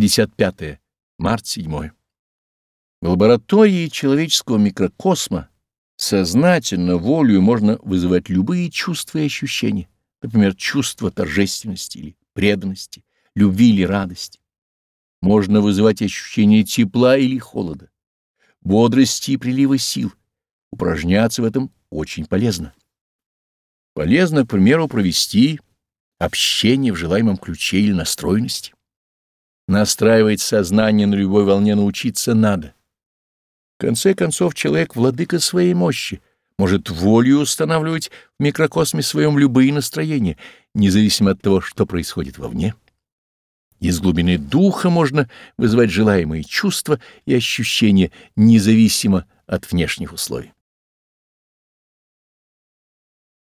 55. Март 7. В лаборатории человеческого микрокосма сознательно, волею можно вызывать любые чувства и ощущения, например, чувство торжественности или преданности, любви или радости. Можно вызывать ощущение тепла или холода, бодрости и прилива сил. Упражняться в этом очень полезно. Полезно, к примеру, провести общение в желаемом ключе или настроенности. Настраивать сознание на любой волне научиться надо. В конце концов, человек — владыка своей мощи, может волю устанавливать в микрокосме своем любые настроения, независимо от того, что происходит вовне. Из глубины духа можно вызвать желаемые чувства и ощущения, независимо от внешних условий.